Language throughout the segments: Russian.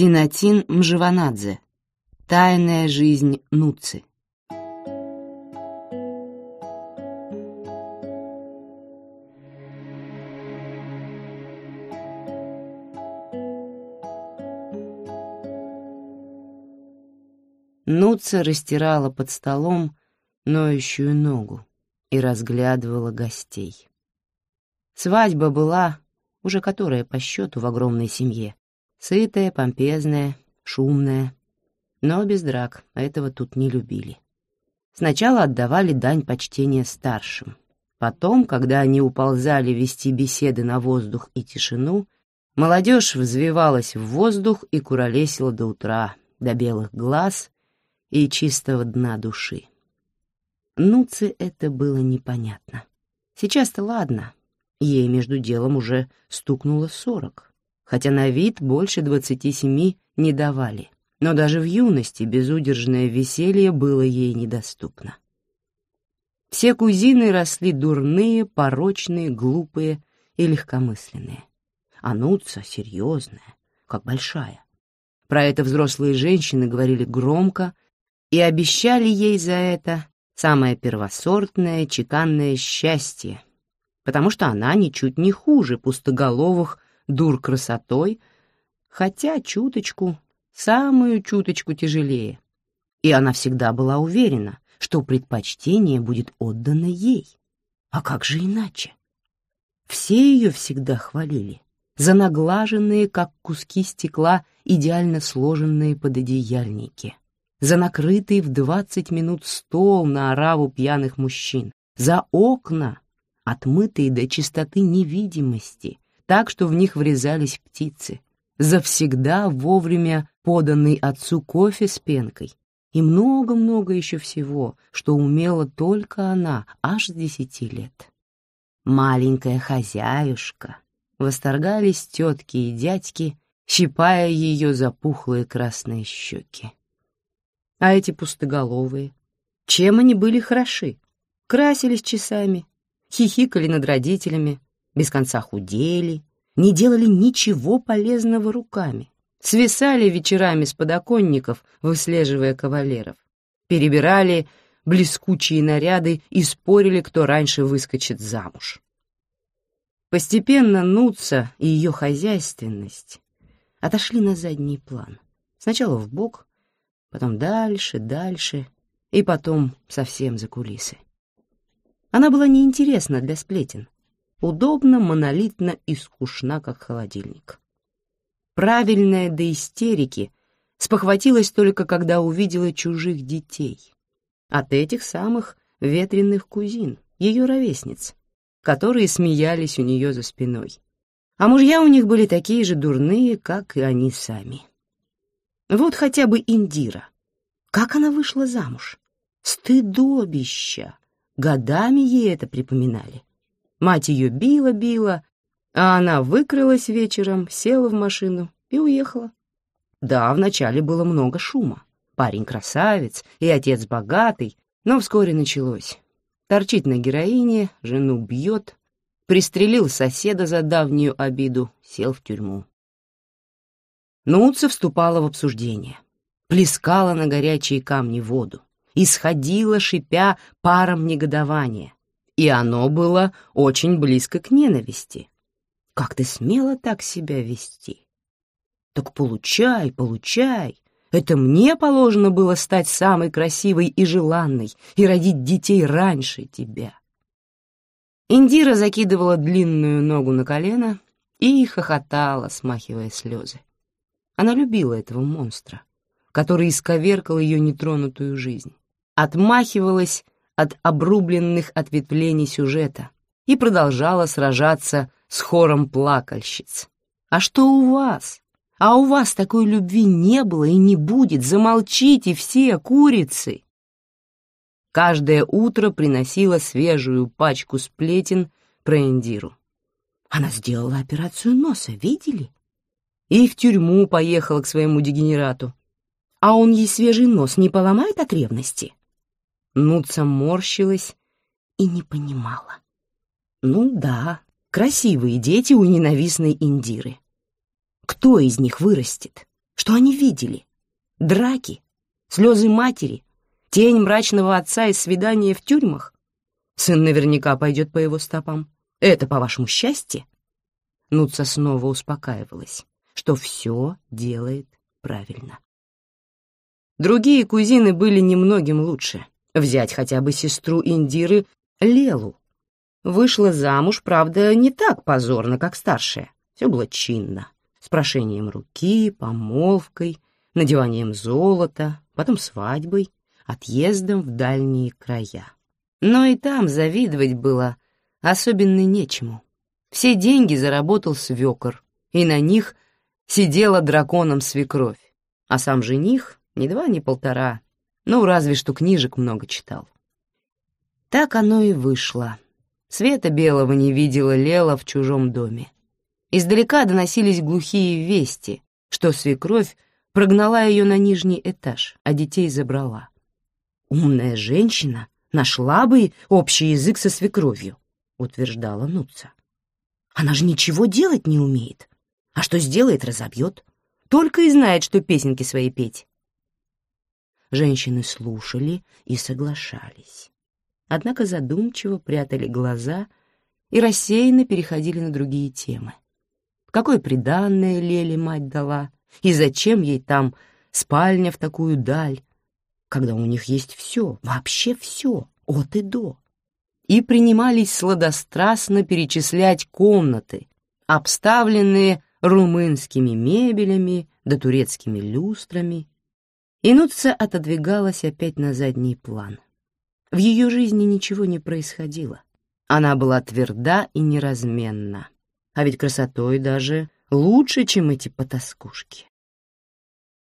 Тинатин Мживанадзе. Тайная жизнь Нуци. Нуца растирала под столом ноющую ногу и разглядывала гостей. Свадьба была, уже которая по счету в огромной семье, Сытая, помпезная, шумная. Но без драк, а этого тут не любили. Сначала отдавали дань почтения старшим. Потом, когда они уползали вести беседы на воздух и тишину, молодежь взвивалась в воздух и куролесила до утра, до белых глаз и чистого дна души. Нуце это было непонятно. Сейчас-то ладно, ей между делом уже стукнуло сорок хотя на вид больше двадцати семи не давали, но даже в юности безудержное веселье было ей недоступно. Все кузины росли дурные, порочные, глупые и легкомысленные. Ануца серьезная, как большая. Про это взрослые женщины говорили громко и обещали ей за это самое первосортное чеканное счастье, потому что она ничуть не хуже пустоголовых, дур красотой, хотя чуточку, самую чуточку тяжелее. И она всегда была уверена, что предпочтение будет отдано ей. А как же иначе? Все ее всегда хвалили за наглаженные, как куски стекла, идеально сложенные пододеяльники, за накрытый в двадцать минут стол на ораву пьяных мужчин, за окна, отмытые до чистоты невидимости, так что в них врезались птицы. Завсегда вовремя поданный отцу кофе с пенкой. И много-много еще всего, что умела только она аж с десяти лет. «Маленькая хозяюшка», — восторгались тетки и дядьки, щипая ее запухлые красные щеки. А эти пустоголовые, чем они были хороши? Красились часами, хихикали над родителями, без конца худели, не делали ничего полезного руками, свисали вечерами с подоконников, выслеживая кавалеров, перебирали блескучие наряды и спорили, кто раньше выскочит замуж. Постепенно Нутса и ее хозяйственность отошли на задний план. Сначала в бок, потом дальше, дальше и потом совсем за кулисы. Она была неинтересна для сплетен — удобно, монолитно и скучно, как холодильник. Правильная до истерики спохватилась только, когда увидела чужих детей. От этих самых ветреных кузин, ее ровесниц, которые смеялись у нее за спиной. А мужья у них были такие же дурные, как и они сами. Вот хотя бы Индира. Как она вышла замуж? Стыдобища! Годами ей это припоминали. Мать ее била-била, а она выкрылась вечером, села в машину и уехала. Да, вначале было много шума. Парень красавец и отец богатый, но вскоре началось. Торчит на героине, жену бьет, пристрелил соседа за давнюю обиду, сел в тюрьму. Нуца вступала в обсуждение, плескала на горячие камни воду, исходила, шипя паром негодования и оно было очень близко к ненависти. Как ты смела так себя вести? Так получай, получай. Это мне положено было стать самой красивой и желанной и родить детей раньше тебя. Индира закидывала длинную ногу на колено и хохотала, смахивая слезы. Она любила этого монстра, который исковеркал ее нетронутую жизнь. Отмахивалась от обрубленных ответвлений сюжета и продолжала сражаться с хором плакальщиц. «А что у вас? А у вас такой любви не было и не будет, замолчите все курицы!» Каждое утро приносила свежую пачку сплетен про Индиру. Она сделала операцию носа, видели? И в тюрьму поехала к своему дегенерату. А он ей свежий нос не поломает от ревности? Нуца морщилась и не понимала. Ну да, красивые дети у ненавистной Индиры. Кто из них вырастет? Что они видели? Драки, слезы матери, тень мрачного отца и свидания в тюрьмах? Сын наверняка пойдет по его стопам. Это, по-вашему, счастье? Нуца снова успокаивалась, что все делает правильно. Другие кузины были немногим лучше. Взять хотя бы сестру Индиры Лелу. Вышла замуж, правда, не так позорно, как старшая. Все было чинно, с прошением руки, помолвкой, надеванием золота, потом свадьбой, отъездом в дальние края. Но и там завидовать было особенно нечему. Все деньги заработал свекор, и на них сидела драконом свекровь, а сам жених, ни два, ни полтора, ну, разве что книжек много читал. Так оно и вышло. Света белого не видела Лела в чужом доме. Издалека доносились глухие вести, что свекровь прогнала ее на нижний этаж, а детей забрала. «Умная женщина нашла бы общий язык со свекровью», — утверждала Нутца. «Она же ничего делать не умеет. А что сделает, разобьет. Только и знает, что песенки свои петь. Женщины слушали и соглашались. Однако задумчиво прятали глаза и рассеянно переходили на другие темы. Какое приданное Леле мать дала, и зачем ей там спальня в такую даль, когда у них есть все, вообще все, от и до. И принимались сладострастно перечислять комнаты, обставленные румынскими мебелями да турецкими люстрами и отодвигалась опять на задний план. В ее жизни ничего не происходило. Она была тверда и неразменна, а ведь красотой даже лучше, чем эти потаскушки.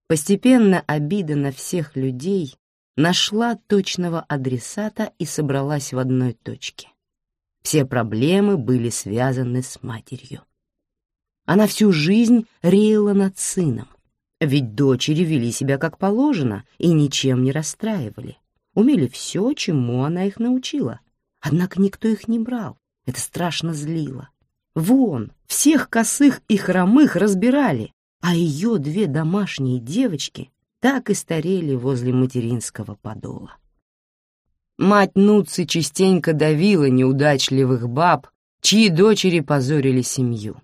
Постепенно обида на всех людей нашла точного адресата и собралась в одной точке. Все проблемы были связаны с матерью. Она всю жизнь реяла над сыном, ведь дочери вели себя как положено и ничем не расстраивали. Умели все, чему она их научила. Однако никто их не брал. Это страшно злило. Вон, всех косых и хромых разбирали, а ее две домашние девочки так и старели возле материнского подола. Мать Нуцы частенько давила неудачливых баб, чьи дочери позорили семью.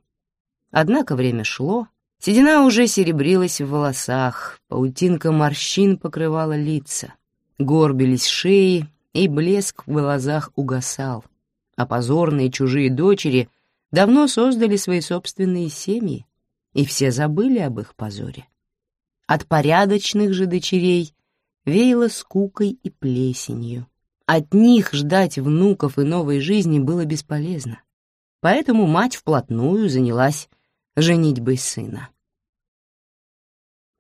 Однако время шло, Седина уже серебрилась в волосах, паутинка морщин покрывала лица, горбились шеи, и блеск в глазах угасал. А позорные чужие дочери давно создали свои собственные семьи, и все забыли об их позоре. От порядочных же дочерей веяло скукой и плесенью. От них ждать внуков и новой жизни было бесполезно. Поэтому мать вплотную занялась женитьбой сына.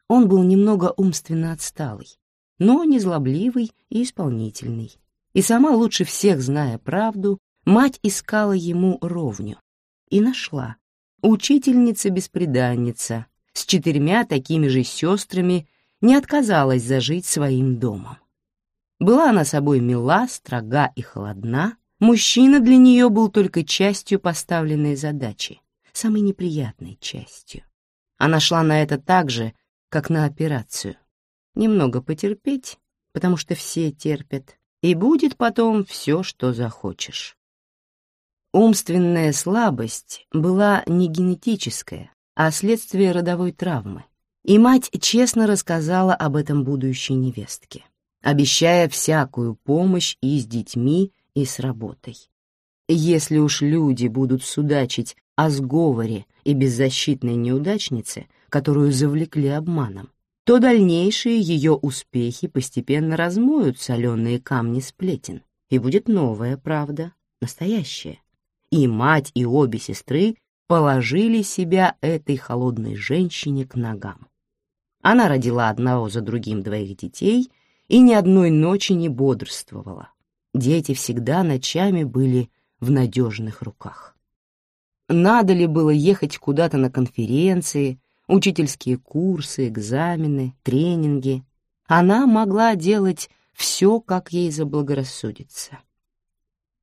Он был немного умственно отсталый, но незлобливый и исполнительный. И сама лучше всех зная правду, мать искала ему ровню. И нашла. Учительница-беспреданница с четырьмя такими же сестрами не отказалась зажить своим домом. Была она собой мила, строга и холодна, мужчина для нее был только частью поставленной задачи — самой неприятной частью. Она шла на это так же, как на операцию. Немного потерпеть, потому что все терпят, и будет потом все, что захочешь. Умственная слабость была не генетическая, а следствие родовой травмы, и мать честно рассказала об этом будущей невестке, обещая всякую помощь и с детьми, и с работой. Если уж люди будут судачить о сговоре и беззащитной неудачнице, которую завлекли обманом, то дальнейшие ее успехи постепенно размоют соленые камни сплетен, и будет новая правда, настоящая. И мать, и обе сестры положили себя этой холодной женщине к ногам. Она родила одного за другим двоих детей и ни одной ночи не бодрствовала. Дети всегда ночами были в надежных руках. Надо ли было ехать куда-то на конференции, учительские курсы, экзамены, тренинги? Она могла делать все, как ей заблагорассудится.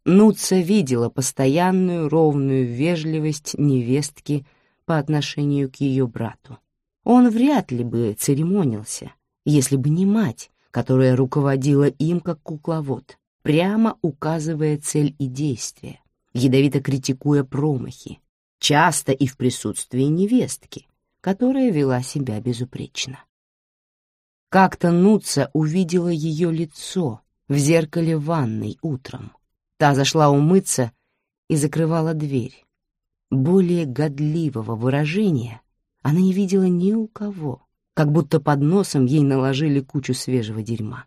Нуца видела постоянную ровную вежливость невестки по отношению к ее брату. Он вряд ли бы церемонился, если бы не мать, которая руководила им как кукловод, прямо указывая цель и действие Ядовито критикуя промахи, часто и в присутствии невестки, которая вела себя безупречно. Как-то Нуца увидела ее лицо в зеркале ванной утром. Та зашла умыться и закрывала дверь. Более годливого выражения она не видела ни у кого, как будто под носом ей наложили кучу свежего дерьма.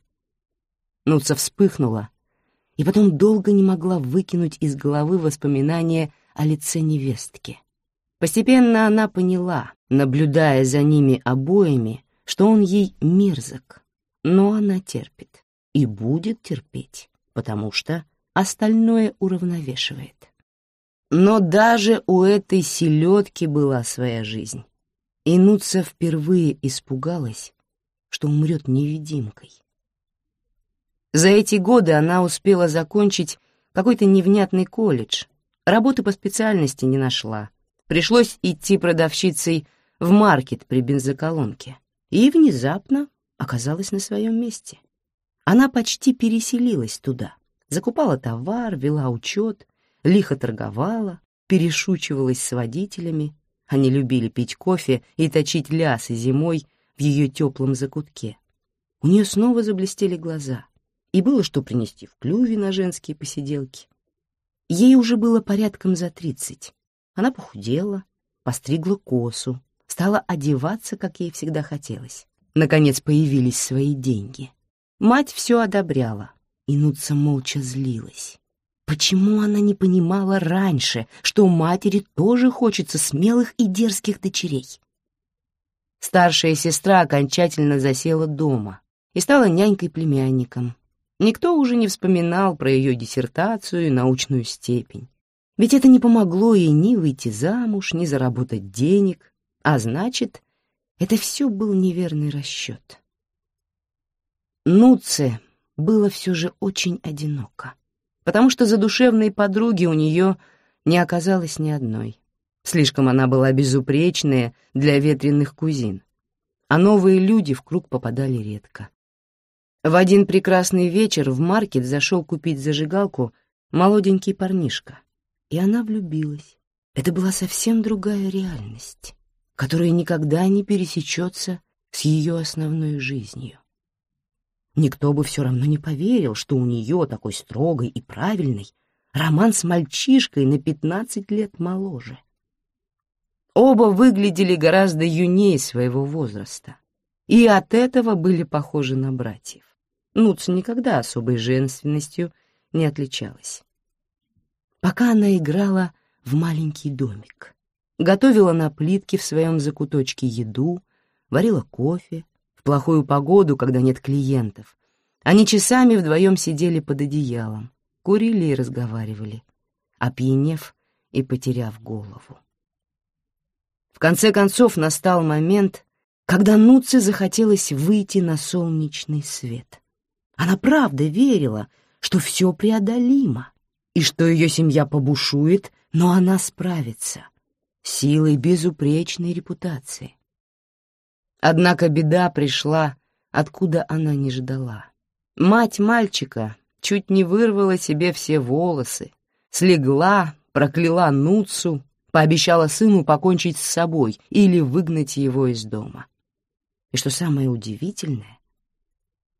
Нуца вспыхнула и потом долго не могла выкинуть из головы воспоминания о лице невестки. Постепенно она поняла, наблюдая за ними обоими, что он ей мерзок, но она терпит и будет терпеть, потому что остальное уравновешивает. Но даже у этой селедки была своя жизнь. Инуца впервые испугалась, что умрет невидимкой. За эти годы она успела закончить какой-то невнятный колледж. Работы по специальности не нашла. Пришлось идти продавщицей в маркет при бензоколонке. И внезапно оказалась на своем месте. Она почти переселилась туда. Закупала товар, вела учет, лихо торговала, перешучивалась с водителями. Они любили пить кофе и точить лясы зимой в ее теплом закутке. У нее снова заблестели глаза и было что принести в клюве на женские посиделки. Ей уже было порядком за тридцать. Она похудела, постригла косу, стала одеваться, как ей всегда хотелось. Наконец появились свои деньги. Мать все одобряла, и Нутца молча злилась. Почему она не понимала раньше, что у матери тоже хочется смелых и дерзких дочерей? Старшая сестра окончательно засела дома и стала нянькой племянником, Никто уже не вспоминал про ее диссертацию и научную степень. Ведь это не помогло ей ни выйти замуж, ни заработать денег, а значит, это все был неверный расчет. Нуце было все же очень одиноко, потому что задушевной подруги у нее не оказалось ни одной. Слишком она была безупречная для ветреных кузин, а новые люди в круг попадали редко. В один прекрасный вечер в маркет зашел купить зажигалку молоденький парнишка, и она влюбилась. Это была совсем другая реальность, которая никогда не пересечется с ее основной жизнью. Никто бы все равно не поверил, что у нее такой строгой и правильной роман с мальчишкой на 15 лет моложе. Оба выглядели гораздо юнее своего возраста, и от этого были похожи на братьев. Нуц никогда особой женственностью не отличалась. Пока она играла в маленький домик, готовила на плитке в своем закуточке еду, варила кофе, в плохую погоду, когда нет клиентов. Они часами вдвоем сидели под одеялом, курили и разговаривали, опьянев и потеряв голову. В конце концов настал момент, когда Нуце захотелось выйти на солнечный свет — она правда верила, что все преодолимо, и что ее семья побушует, но она справится силой безупречной репутации. Однако беда пришла, откуда она не ждала. Мать мальчика чуть не вырвала себе все волосы, слегла, прокляла Нуцу, пообещала сыну покончить с собой или выгнать его из дома. И что самое удивительное,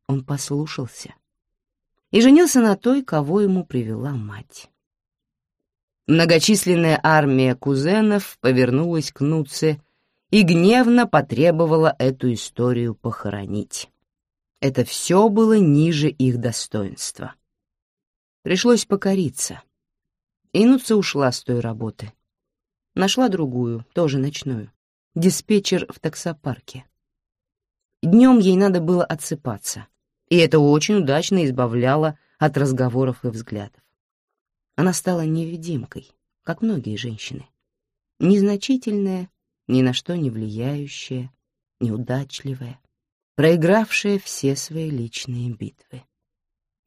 он послушался и женился на той, кого ему привела мать. Многочисленная армия кузенов повернулась к Нуце и гневно потребовала эту историю похоронить. Это все было ниже их достоинства. Пришлось покориться. И Нуце ушла с той работы. Нашла другую, тоже ночную, диспетчер в таксопарке. Днем ей надо было отсыпаться — и это очень удачно избавляло от разговоров и взглядов. Она стала невидимкой, как многие женщины. Незначительная, ни на что не влияющая, неудачливая, проигравшая все свои личные битвы.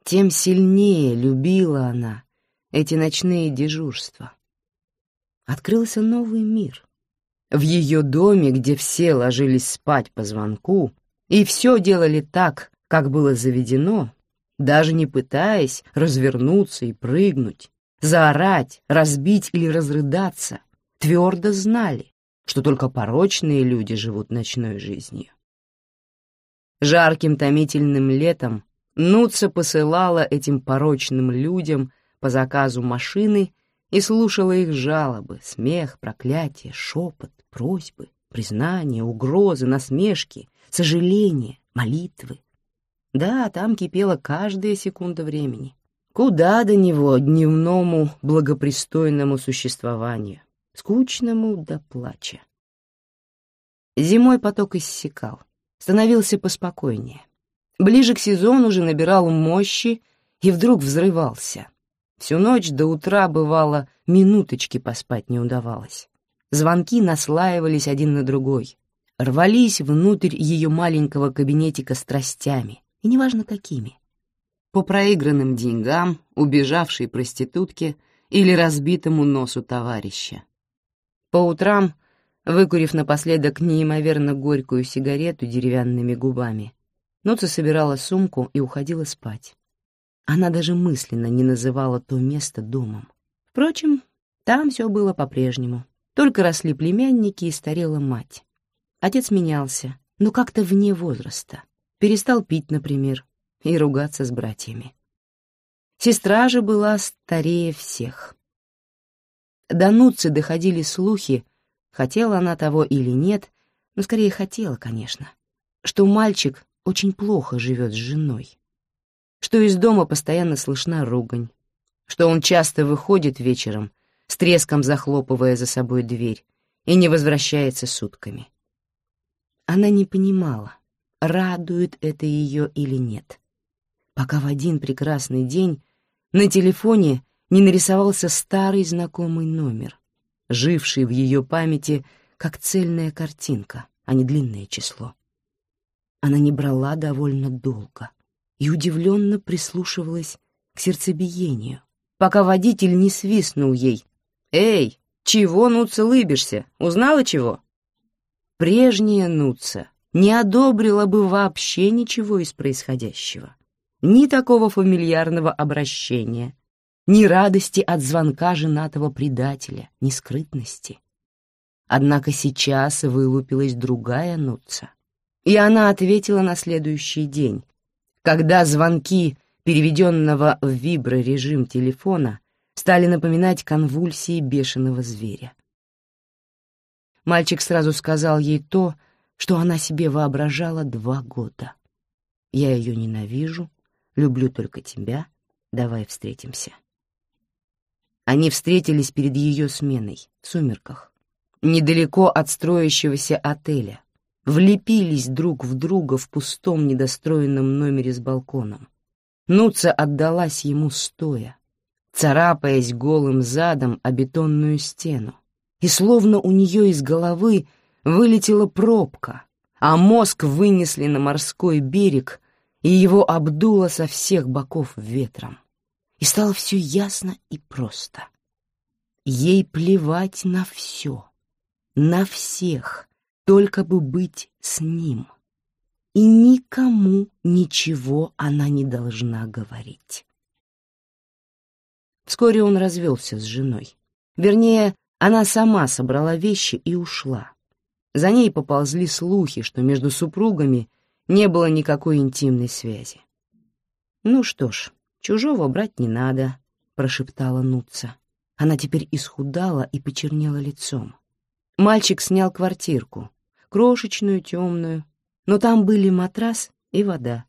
Тем сильнее любила она эти ночные дежурства. Открылся новый мир. В ее доме, где все ложились спать по звонку, и все делали так, как было заведено, даже не пытаясь развернуться и прыгнуть, заорать, разбить или разрыдаться, твердо знали, что только порочные люди живут ночной жизнью. Жарким томительным летом Нуца посылала этим порочным людям по заказу машины и слушала их жалобы, смех, проклятие, шепот, просьбы, признания, угрозы, насмешки, сожаления, молитвы, да, там кипела каждая секунда времени. Куда до него, дневному, благопристойному существованию, скучному до плача. Зимой поток иссякал, становился поспокойнее. Ближе к сезону уже набирал мощи и вдруг взрывался. Всю ночь до утра, бывало, минуточки поспать не удавалось. Звонки наслаивались один на другой, рвались внутрь ее маленького кабинетика страстями — и неважно какими. По проигранным деньгам, убежавшей проститутке или разбитому носу товарища. По утрам, выкурив напоследок неимоверно горькую сигарету деревянными губами, Нуца собирала сумку и уходила спать. Она даже мысленно не называла то место домом. Впрочем, там все было по-прежнему. Только росли племянники и старела мать. Отец менялся, но как-то вне возраста перестал пить, например, и ругаться с братьями. Сестра же была старее всех. До Нуцы доходили слухи, хотела она того или нет, но скорее хотела, конечно, что мальчик очень плохо живет с женой, что из дома постоянно слышна ругань, что он часто выходит вечером, с треском захлопывая за собой дверь, и не возвращается сутками. Она не понимала, радует это ее или нет. Пока в один прекрасный день на телефоне не нарисовался старый знакомый номер, живший в ее памяти как цельная картинка, а не длинное число. Она не брала довольно долго и удивленно прислушивалась к сердцебиению, пока водитель не свистнул ей. «Эй, чего, Нуца, лыбишься? Узнала чего?» Прежняя Нуца не одобрила бы вообще ничего из происходящего. Ни такого фамильярного обращения, ни радости от звонка женатого предателя, ни скрытности. Однако сейчас вылупилась другая Нутца. И она ответила на следующий день, когда звонки переведенного в виброрежим телефона стали напоминать конвульсии бешеного зверя. Мальчик сразу сказал ей то, что что она себе воображала два года. Я ее ненавижу, люблю только тебя, давай встретимся. Они встретились перед ее сменой, в сумерках, недалеко от строящегося отеля, влепились друг в друга в пустом недостроенном номере с балконом. Нуца отдалась ему стоя, царапаясь голым задом о бетонную стену, и словно у нее из головы — вылетела пробка, а мозг вынесли на морской берег, и его обдуло со всех боков ветром. И стало все ясно и просто. Ей плевать на все, на всех, только бы быть с ним. И никому ничего она не должна говорить. Вскоре он развелся с женой. Вернее, она сама собрала вещи и ушла. За ней поползли слухи, что между супругами не было никакой интимной связи. «Ну что ж, чужого брать не надо», — прошептала Нутца. Она теперь исхудала и почернела лицом. Мальчик снял квартирку, крошечную, темную, но там были матрас и вода,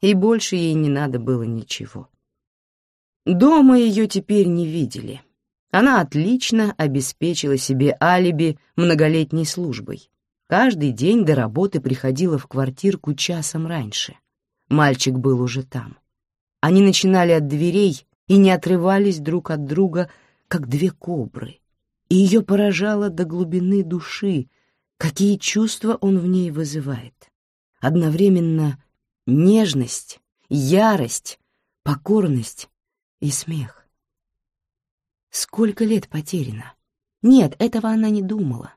и больше ей не надо было ничего. Дома ее теперь не видели. Она отлично обеспечила себе алиби многолетней службой. Каждый день до работы приходила в квартирку часом раньше. Мальчик был уже там. Они начинали от дверей и не отрывались друг от друга, как две кобры. И ее поражало до глубины души, какие чувства он в ней вызывает. Одновременно нежность, ярость, покорность и смех. Сколько лет потеряно? Нет, этого она не думала,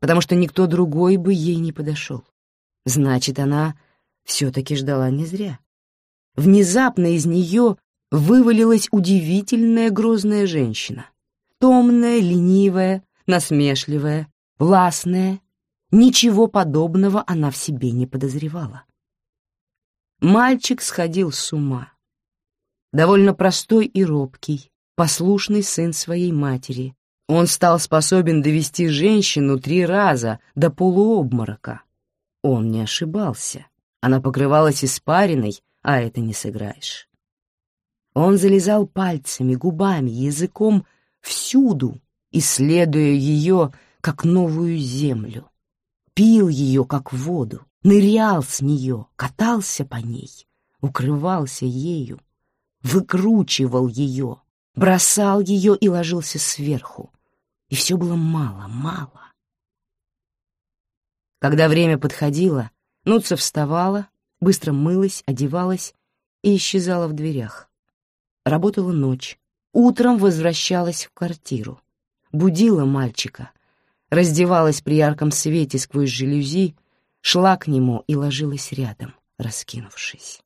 потому что никто другой бы ей не подошел. Значит, она все-таки ждала не зря. Внезапно из нее вывалилась удивительная грозная женщина. Томная, ленивая, насмешливая, властная. Ничего подобного она в себе не подозревала. Мальчик сходил с ума. Довольно простой и робкий, послушный сын своей матери. Он стал способен довести женщину три раза до полуобморока. Он не ошибался. Она покрывалась испариной, а это не сыграешь. Он залезал пальцами, губами, языком всюду, исследуя ее, как новую землю. Пил ее, как воду, нырял с нее, катался по ней, укрывался ею, выкручивал ее — бросал ее и ложился сверху. И все было мало, мало. Когда время подходило, Нутца вставала, быстро мылась, одевалась и исчезала в дверях. Работала ночь, утром возвращалась в квартиру, будила мальчика, раздевалась при ярком свете сквозь жалюзи, шла к нему и ложилась рядом, раскинувшись.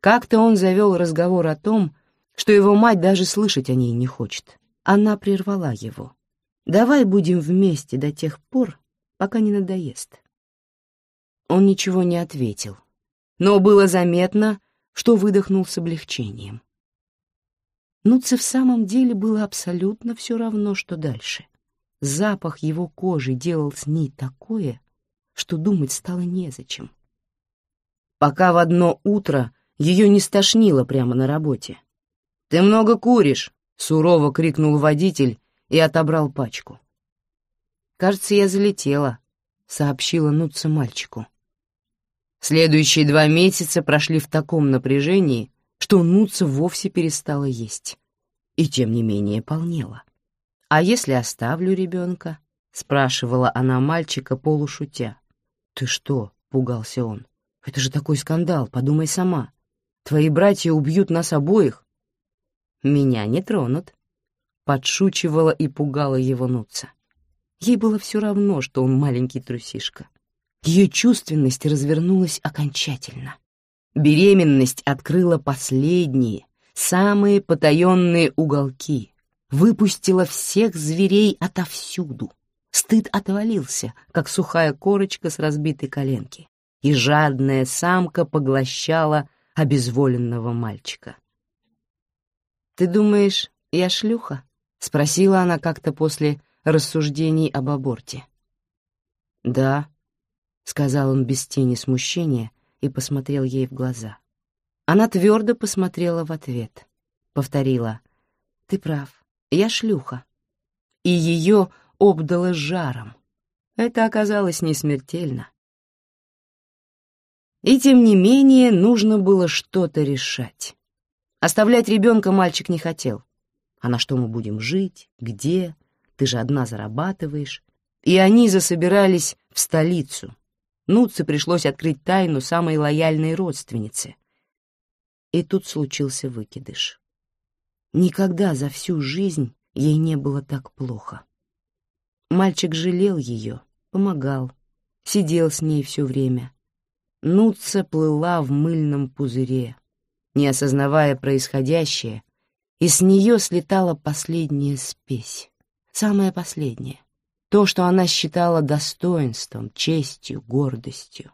Как-то он завел разговор о том, что его мать даже слышать о ней не хочет. Она прервала его. «Давай будем вместе до тех пор, пока не надоест». Он ничего не ответил, но было заметно, что выдохнул с облегчением. Нутце в самом деле было абсолютно все равно, что дальше. Запах его кожи делал с ней такое, что думать стало незачем. Пока в одно утро ее не стошнило прямо на работе. «Ты много куришь!» — сурово крикнул водитель и отобрал пачку. «Кажется, я залетела», — сообщила Нутца мальчику. Следующие два месяца прошли в таком напряжении, что Нутца вовсе перестала есть и, тем не менее, полнела. «А если оставлю ребенка?» — спрашивала она мальчика полушутя. «Ты что?» — пугался он. «Это же такой скандал, подумай сама. Твои братья убьют нас обоих, меня не тронут», — подшучивала и пугала его Нутца. Ей было все равно, что он маленький трусишка. Ее чувственность развернулась окончательно. Беременность открыла последние, самые потаенные уголки, выпустила всех зверей отовсюду. Стыд отвалился, как сухая корочка с разбитой коленки, и жадная самка поглощала обезволенного мальчика. «Ты думаешь, я шлюха?» — спросила она как-то после рассуждений об аборте. «Да», — сказал он без тени смущения и посмотрел ей в глаза. Она твердо посмотрела в ответ, повторила «Ты прав, я шлюха». И ее обдало жаром. Это оказалось не смертельно. И тем не менее нужно было что-то решать. Оставлять ребенка мальчик не хотел. А на что мы будем жить? Где? Ты же одна зарабатываешь. И они засобирались в столицу. Нутце пришлось открыть тайну самой лояльной родственнице. И тут случился выкидыш. Никогда за всю жизнь ей не было так плохо. Мальчик жалел ее, помогал, сидел с ней все время. Нутца плыла в мыльном пузыре, не осознавая происходящее, и с нее слетала последняя спесь, самая последняя, то, что она считала достоинством, честью, гордостью.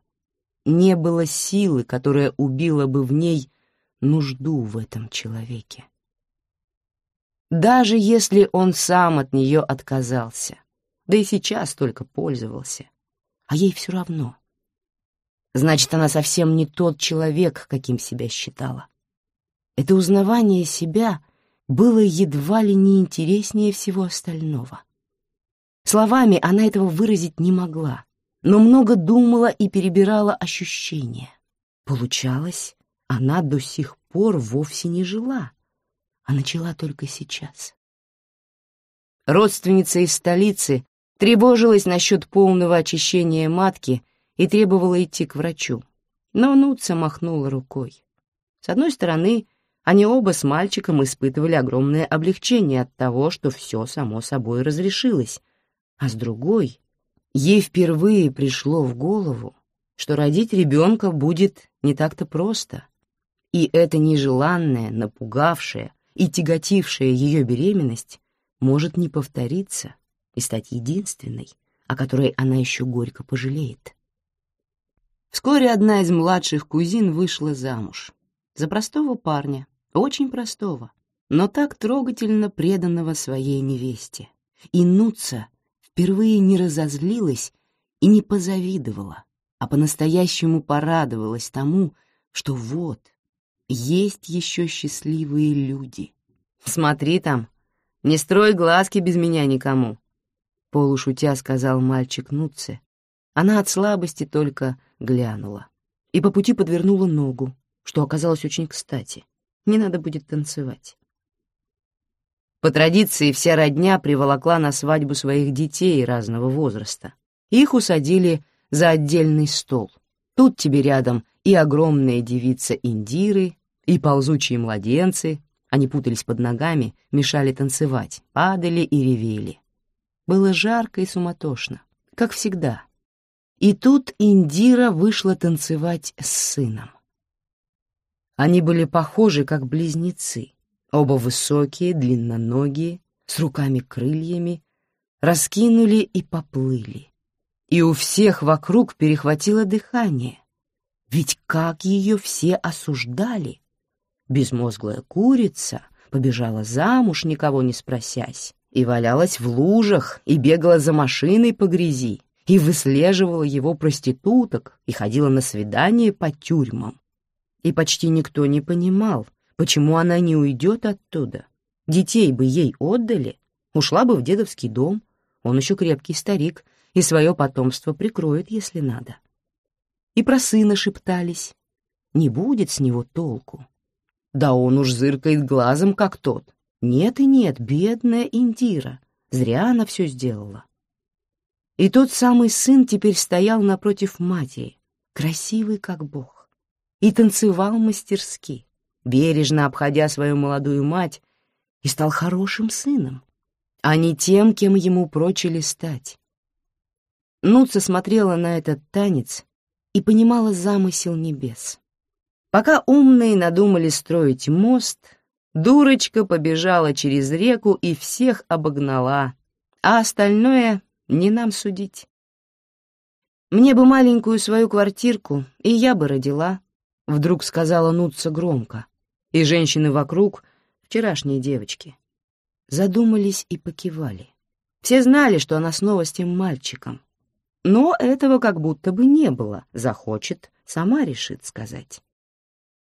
Не было силы, которая убила бы в ней нужду в этом человеке. Даже если он сам от нее отказался, да и сейчас только пользовался, а ей все равно. Значит, она совсем не тот человек, каким себя считала. Это узнавание себя было едва ли не интереснее всего остального. Словами она этого выразить не могла, но много думала и перебирала ощущения. Получалось, она до сих пор вовсе не жила, а начала только сейчас. Родственница из столицы тревожилась насчет полного очищения матки и требовала идти к врачу, но Нутца махнула рукой. С одной стороны, они оба с мальчиком испытывали огромное облегчение от того, что все само собой разрешилось. А с другой, ей впервые пришло в голову, что родить ребенка будет не так-то просто. И эта нежеланная, напугавшая и тяготившая ее беременность может не повториться и стать единственной, о которой она еще горько пожалеет. Вскоре одна из младших кузин вышла замуж за простого парня, очень простого, но так трогательно преданного своей невесте. И Нутца впервые не разозлилась и не позавидовала, а по-настоящему порадовалась тому, что вот, есть еще счастливые люди. «Смотри там, не строй глазки без меня никому», — полушутя сказал мальчик Нутце. Она от слабости только глянула и по пути подвернула ногу, что оказалось очень кстати не надо будет танцевать. По традиции, вся родня приволокла на свадьбу своих детей разного возраста. Их усадили за отдельный стол. Тут тебе рядом и огромная девица Индиры, и ползучие младенцы. Они путались под ногами, мешали танцевать, падали и ревели. Было жарко и суматошно, как всегда. И тут Индира вышла танцевать с сыном. Они были похожи, как близнецы, оба высокие, длинноногие, с руками-крыльями, раскинули и поплыли. И у всех вокруг перехватило дыхание. Ведь как ее все осуждали! Безмозглая курица побежала замуж, никого не спросясь, и валялась в лужах, и бегала за машиной по грязи, и выслеживала его проституток, и ходила на свидание по тюрьмам и почти никто не понимал, почему она не уйдет оттуда. Детей бы ей отдали, ушла бы в дедовский дом, он еще крепкий старик и свое потомство прикроет, если надо. И про сына шептались, не будет с него толку. Да он уж зыркает глазом, как тот. Нет и нет, бедная Индира, зря она все сделала. И тот самый сын теперь стоял напротив матери, красивый как бог и танцевал мастерски, бережно обходя свою молодую мать, и стал хорошим сыном, а не тем, кем ему прочили стать. Нуца смотрела на этот танец и понимала замысел небес. Пока умные надумали строить мост, дурочка побежала через реку и всех обогнала, а остальное не нам судить. Мне бы маленькую свою квартирку, и я бы родила, Вдруг сказала Нутца громко, и женщины вокруг, вчерашние девочки, задумались и покивали. Все знали, что она снова с тем мальчиком, но этого как будто бы не было, захочет, сама решит сказать.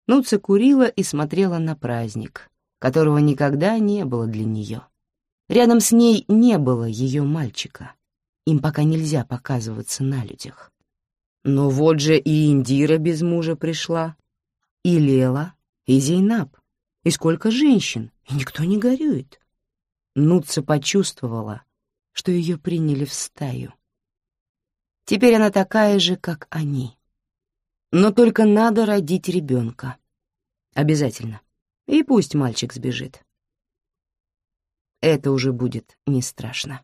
Нутца курила и смотрела на праздник, которого никогда не было для нее. Рядом с ней не было ее мальчика. Им пока нельзя показываться на людях. Но вот же и Индира без мужа пришла, и Лела, и Зейнаб, и сколько женщин, и никто не горюет. Нутца почувствовала, что ее приняли в стаю. Теперь она такая же, как они. Но только надо родить ребенка. Обязательно. И пусть мальчик сбежит. Это уже будет не страшно.